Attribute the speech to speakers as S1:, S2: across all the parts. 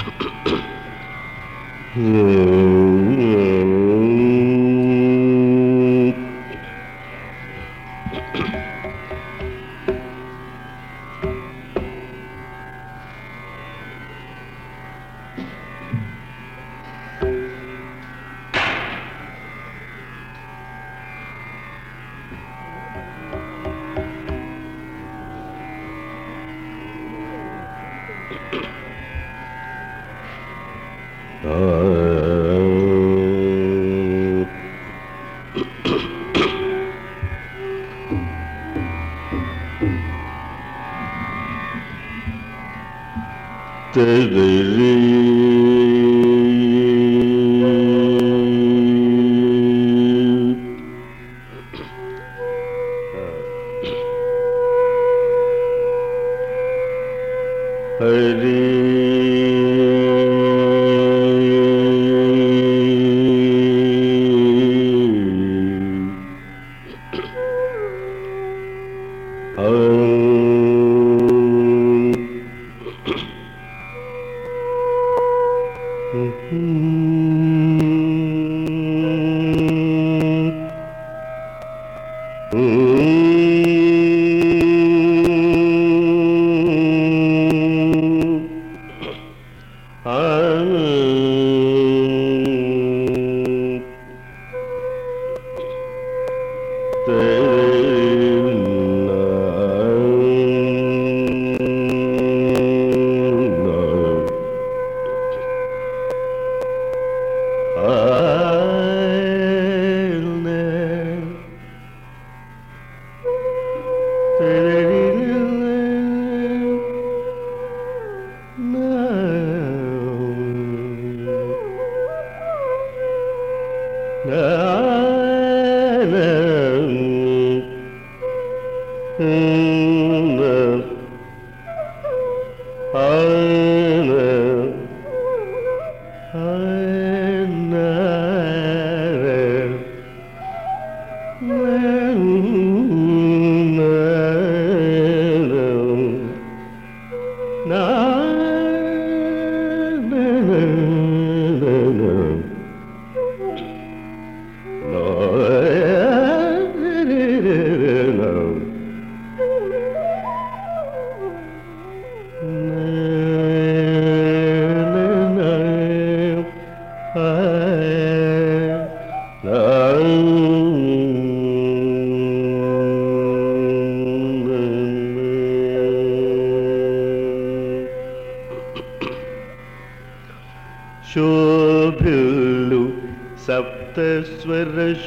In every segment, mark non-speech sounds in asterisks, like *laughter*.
S1: *coughs* yeah. தெரியும் Mm-hmm.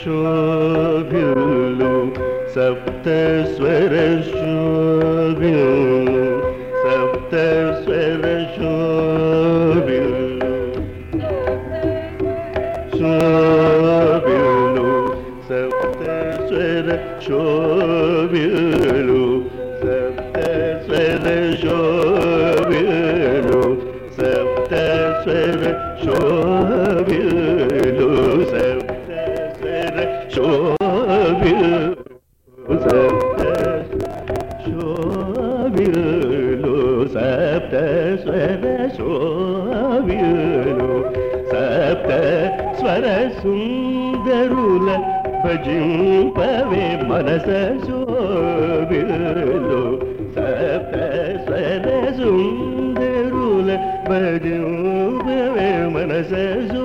S1: Sure. desde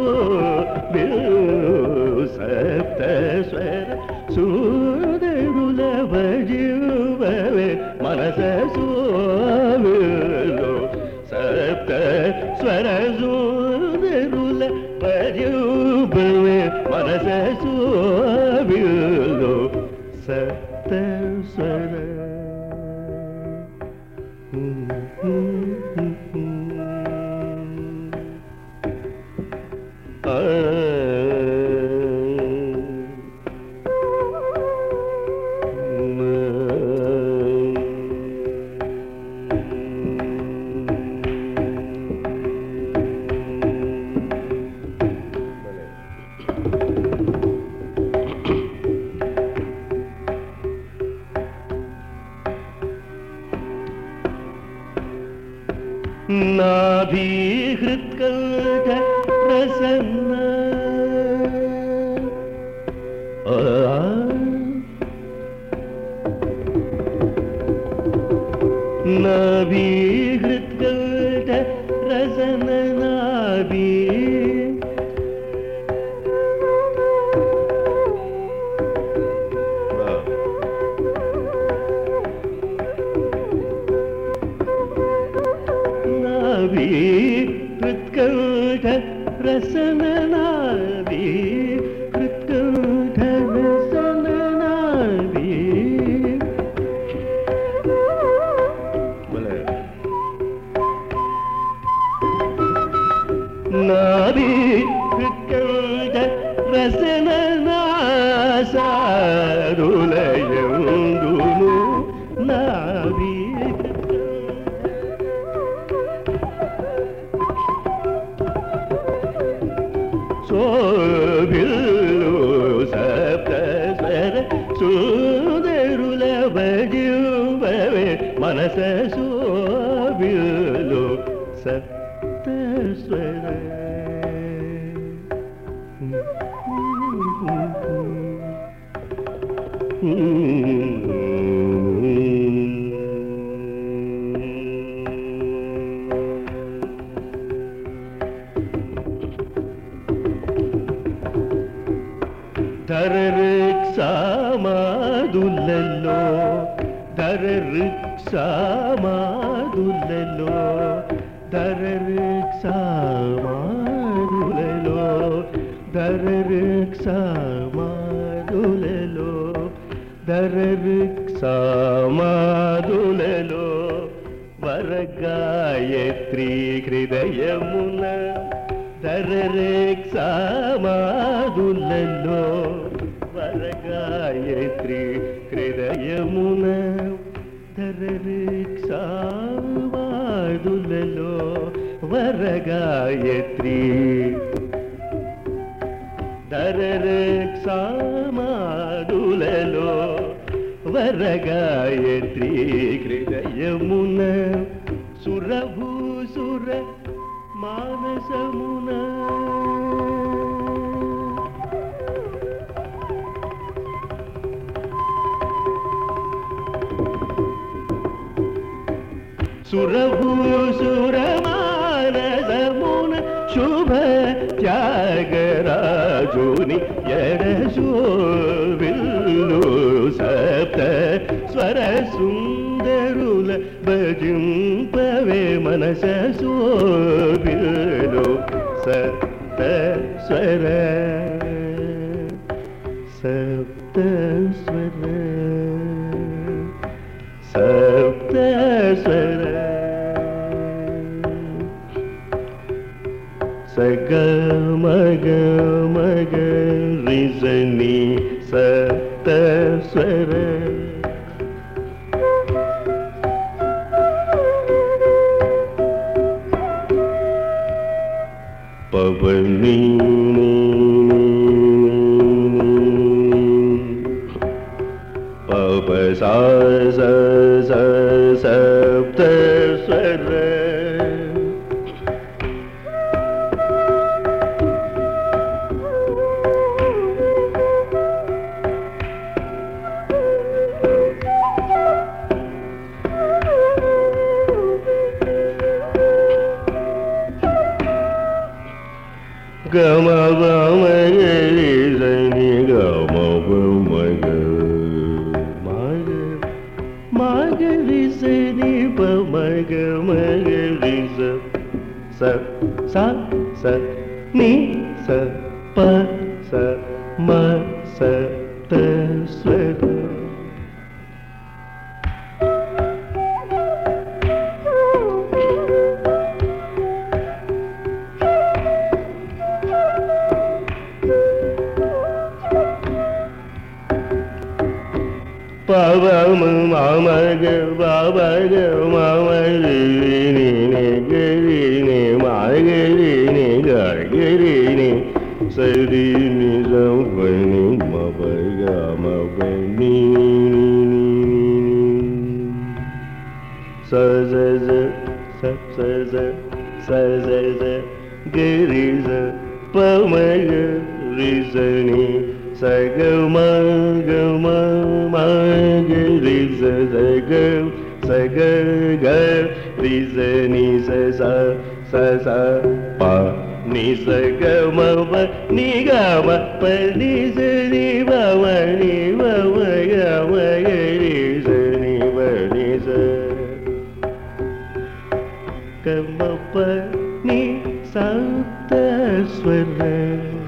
S1: మనస శోభిల్లు సప్త స్వర ధరరిక్సామాదులలో ధరరిక్సామాదులలో ధరరిక్సామాదులలో ధరరిక్సామాదులలో ధరరిక్సామాదులలో వరగాయత్రి హృదయమున ధరరేక్సామాదులలో వరగాయత్రి హృదయమున. ధరరేక్సామాదులలో వరగాయత్రి. ధరరేక్సామాదులలో వరగాయత్రి. హృదయమున సురభూసుర మానసమున சுரபு சுரமானதமுன சுப தியாகராஜுனி எடசோவில்லு சப்த ஸ்வர சுந்தருல பஜிம்பவே மனச சோபில்லு சப்த ஸ்வர पवनी पवसा ऋष निग मृष सी स प மமக பாபக மமரினி நெகரினி மகரினி கரினி சரினி சம்பனி மபக மபனி சஜ சஜ சஜ கிரிச பமக ரிசனி सगमा ग सग सग रिजनि सगम नि गाप निवाणि मम गाम गीवणि निर्ण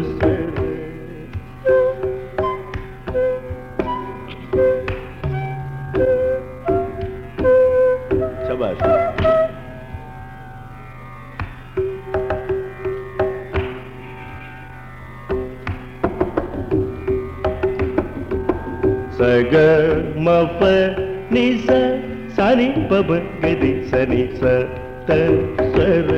S1: க மப நிச சனி பப கதி சனி ச த சர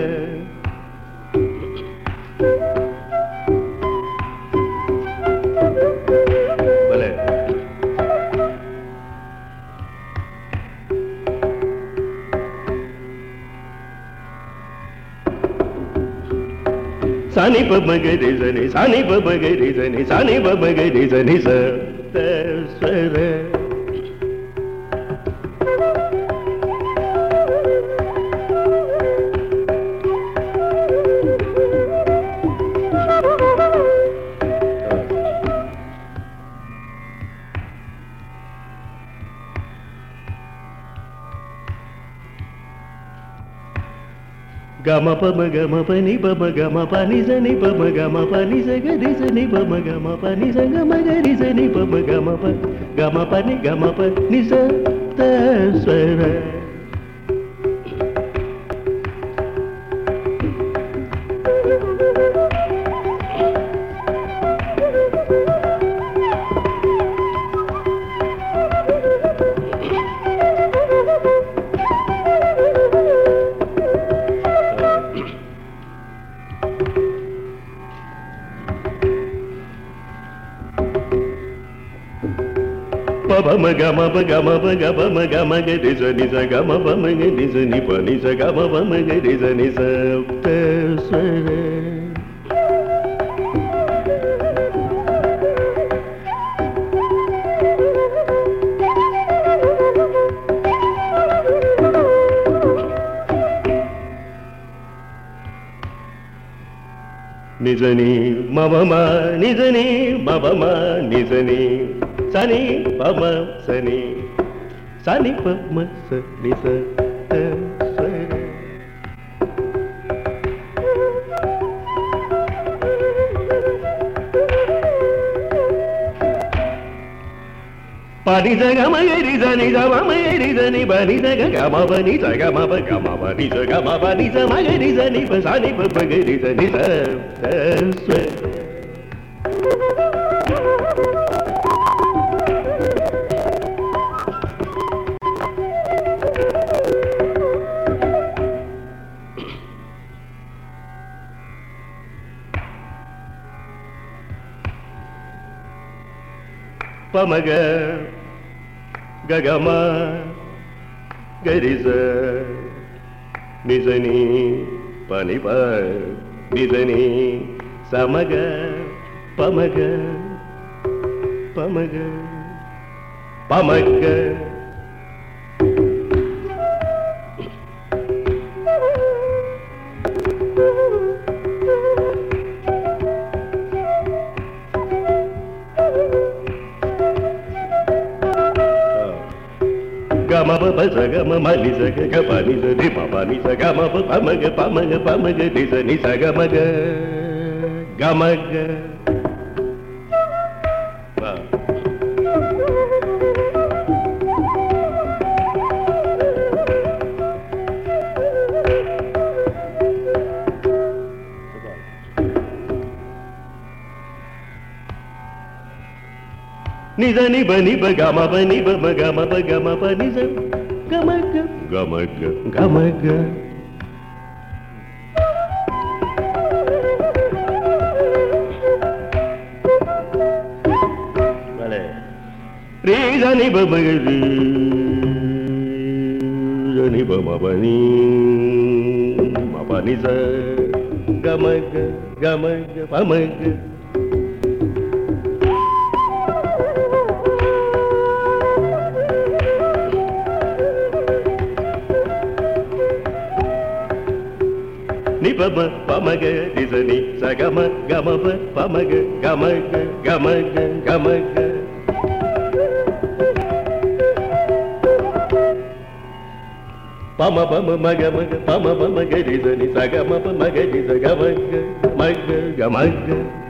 S1: சனி பப கதி சனி சனி பப கதி சனி சனி பப சனி ச. te. గమ పమ గమ పని పమ గమ పని సని పమ గమ పని సగరి సని పమ గమ పని స గమ గరి సని పమ గమ ప గమ పని గమ ప ని స త పమ గమ గమ గమ మ గమ గరి సని స గమ పమ గరి సని ప స గమ పమ గరి సని స నిజని మమమా నిజని మమమా నిజని సని పమ సని సని పమ సని స నిస త స్వర జని జమ జని బని జగ గమ బని జగ మ బ గమ బని జగ బని జ జని బ సని ప జని స பமக ககம கரிச நிசனி பனிப நிசனி சமக பமக பமக பமக. గమ మలి స గ గ ప ని స రి మ ప ని స గమ ప ప మ గ ప మ గ ప మ గ ని స ని స గ మ గ గ మ గ వా. నిజ ని బ ని బ గ మ ప ని బ మ గ మ ప గ మ ప ని స గ మ గ గ మ గ గ మ గ భలే రే జ ని బ మ கமக கமக கமக ரேகனிபமகிழ் நிபமபனி மபனிச கமக கமக பமக பம பமக திசனி சகம கமப பமக கமக கமக கமக. பம பம மக மக பம பமக திசனி சகம பமக திச கமக மக கமக.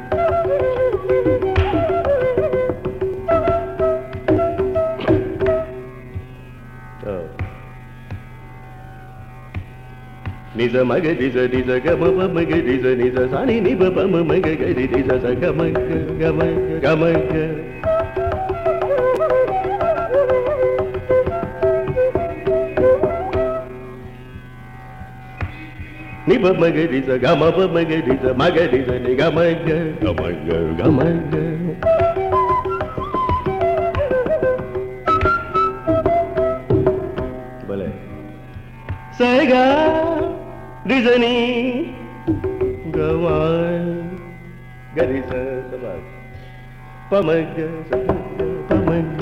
S1: నిజ మగ నిజ నిజ గమ మగ నిజ నిజ సని నిబ పమ మగ గరి నిజ స గమ గమ గమ నిబ మగ నిజ గమ మగ నిజ మగ నిజ ని గమ గమ గమ భలే సైగా రిజని గమాయ్ గరిస సమగ పమగ సమగ పమగ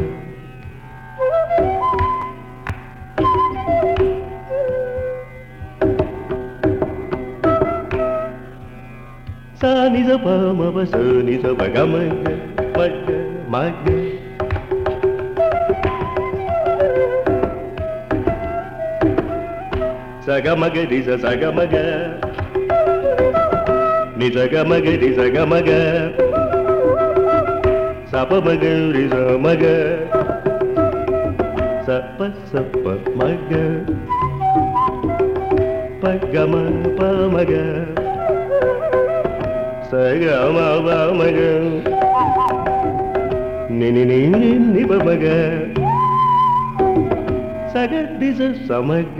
S1: sa ni sa pa, ma pa sa ni sa pa, ga ma ga ma ga ma ga. సగమగ నిజ సగమగ. నిజ గమగ నిజ గమగ సపమగ నిజ మగ సప సప మగ పగమ పమగ. సగమగ మగ నిని నిని నిబమగ సగ నిజ సమగ.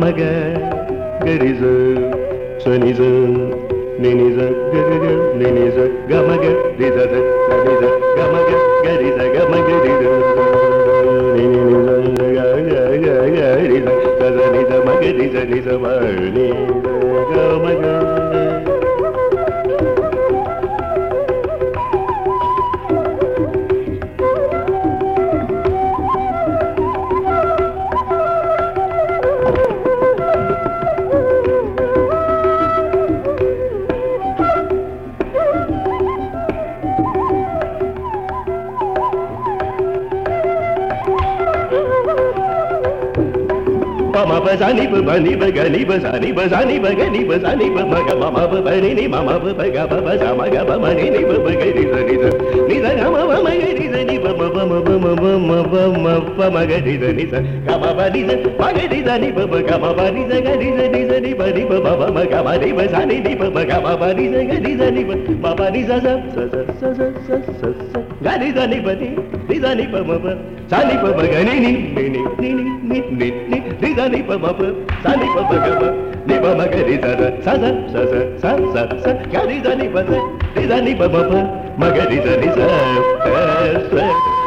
S1: మగ గరిజ సనిజ నినిజ గరిజ నినిజ గమగ రిజ సనిజ గమగ గరిజ గమగ రిజ నినిజ గరిజ సనిజ మగ రిజ నిజ మగ గమగ బజాని బని బగని బజాని బజాని బగని బజాని బగ మమ బని ని మమ బగ బబ జమ గ బ మని ని బగ ని ని ని ద గమ బ మగ ని ద ని బ బ మ బ మ బ మ బ మ బ మగ ని ద ని ద గమ బ ని ద మగ ని ద ని బ బ గమ బ ని ద గ ని ద ని ద ని బ ని బ బ మ గ మ ని బజాని ని బ బ గమ బ ని ద గ ని ద ని బ బ ని ద ద స స స స స స స గ ని ద ని బ ని ని ద ని బ మ బ స ని బ బ గ ని ని ని ని ని ని ని ని ని ని ద ని బ బ పప సని పప గప నిప మగరి సర సద సస స స స గరి దని పద ని దని పప మగరి సరి స